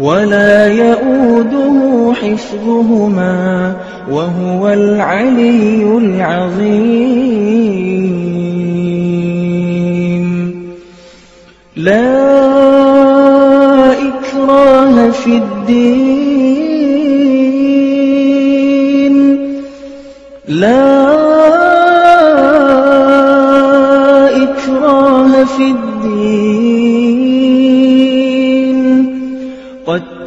ولا يؤوده حفظهما وهو العلي العظيم. لا إكراه في الدين. لا إكراه في الدين.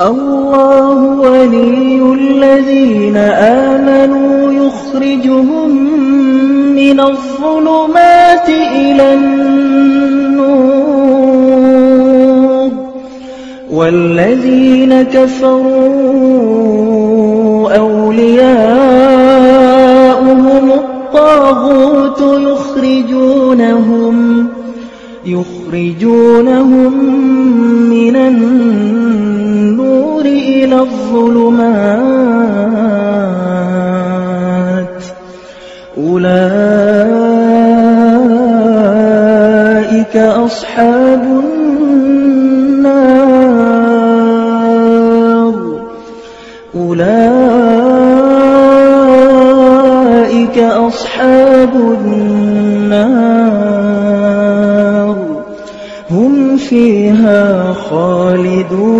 الله ولي الذين آمنوا يخرجهم من الظلمات إلى النور والذين كفروا أولياؤهم الطاغوت يخرجونهم يخرجونهم من النور إلى الظلمات. أولئك أصحاب النار. أولئك أصحاب النار. هم فيها خالدون.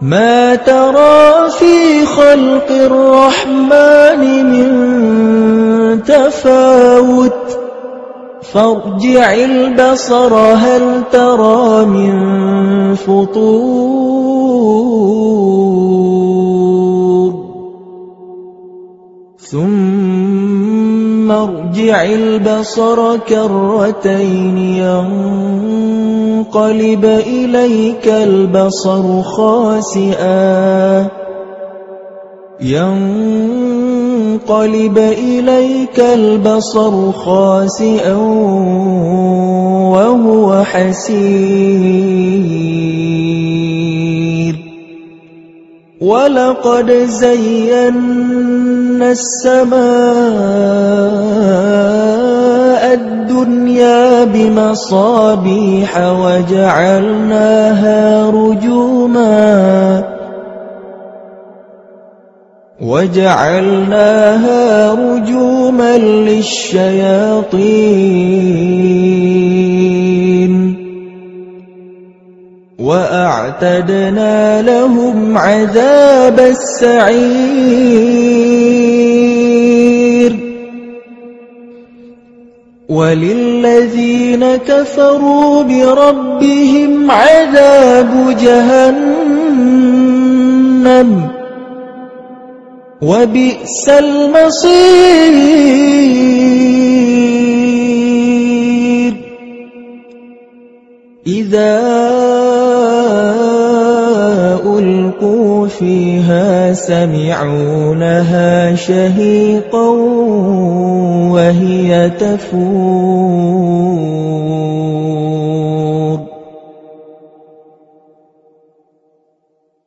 ما ترى في خلق الرحمن من تفاوت؟ فارجع البصر هل ترى من فطور؟ ثم ارجع البصر كرتين ينقلب إليك البصر خاسئا. ينقلب إليك البصر خاسئا وهو حسير. ولقد زينا السماء الدنيا بمصابيح وجعلناها رجوما وجعلناها رجوما للشياطين وأعتدنا لهم عذاب السعير وللذين كفروا بربهم عذاب جهنم وبئس المصير. إذا ألقوا فيها سمعوا لها شهيقا وهي تفور.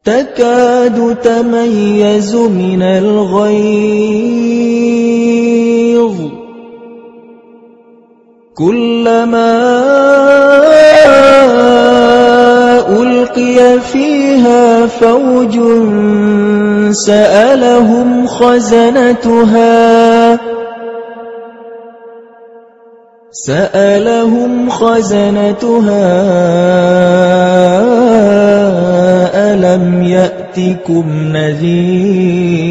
تكاد تميز من الغيظ. كلما ألقي فيها فوج سألهم خزنتها. سألهم خزنتها ألم يأتكم نذير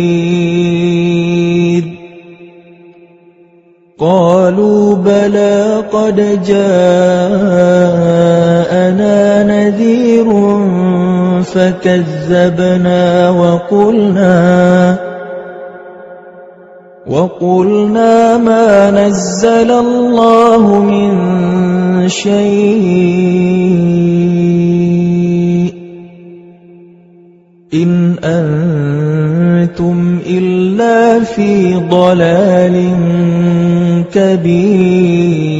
قالوا بلى قد جاءنا نذير فكذبنا وقلنا وَقُلْنَا مَا نَزَّلَ اللَّهُ مِن شَيْءٍ إِنْ أَنتُمْ إِلَّا فِي ضَلَالٍ كَبِيرٍ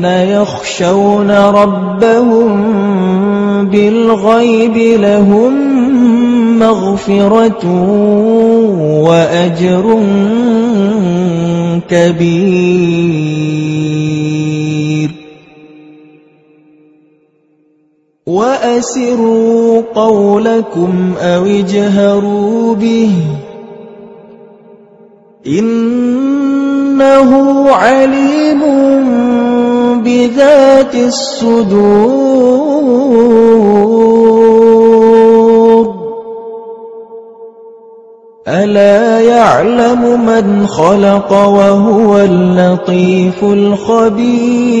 الَّذِينَ يَخْشَوْنَ رَبَّهُم بِالْغَيْبِ لَهُم مَّغْفِرَةٌ وَأَجْرٌ كَبِيرٌ. وَأَسِرُّوا قَوْلَكُمْ أَوِ اجْهَرُوا بِهِ. إِنَّهُ عَلِيمٌ بِذَاتِ الصُّدُورِ. أَلَا يَعْلَمُ مَنْ خَلَقَ وَهُوَ اللَّطِيفُ الْخَبِيرُ.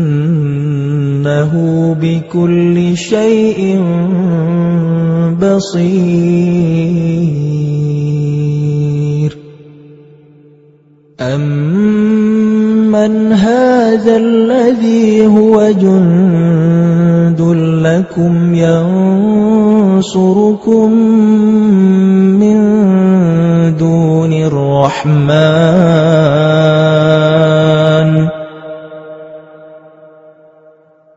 إِنَّهُ بِكُلِّ شَيْءٍ بَصِيرٌ. أَمَّنْ هَٰذَا الَّذِي هُوَ جُندٌ لَّكُمْ يَنصُرُكُم مِّن دُونِ الرَّحْمَٰنِ ۚ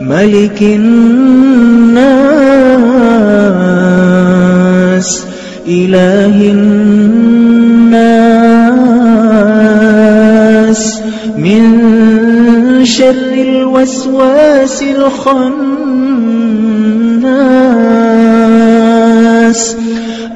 مَلِكِ النَّاسِ إله الناس. من شر الوسواس الخناس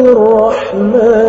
الرحمن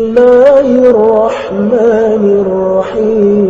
الله الرحمن الرحيم.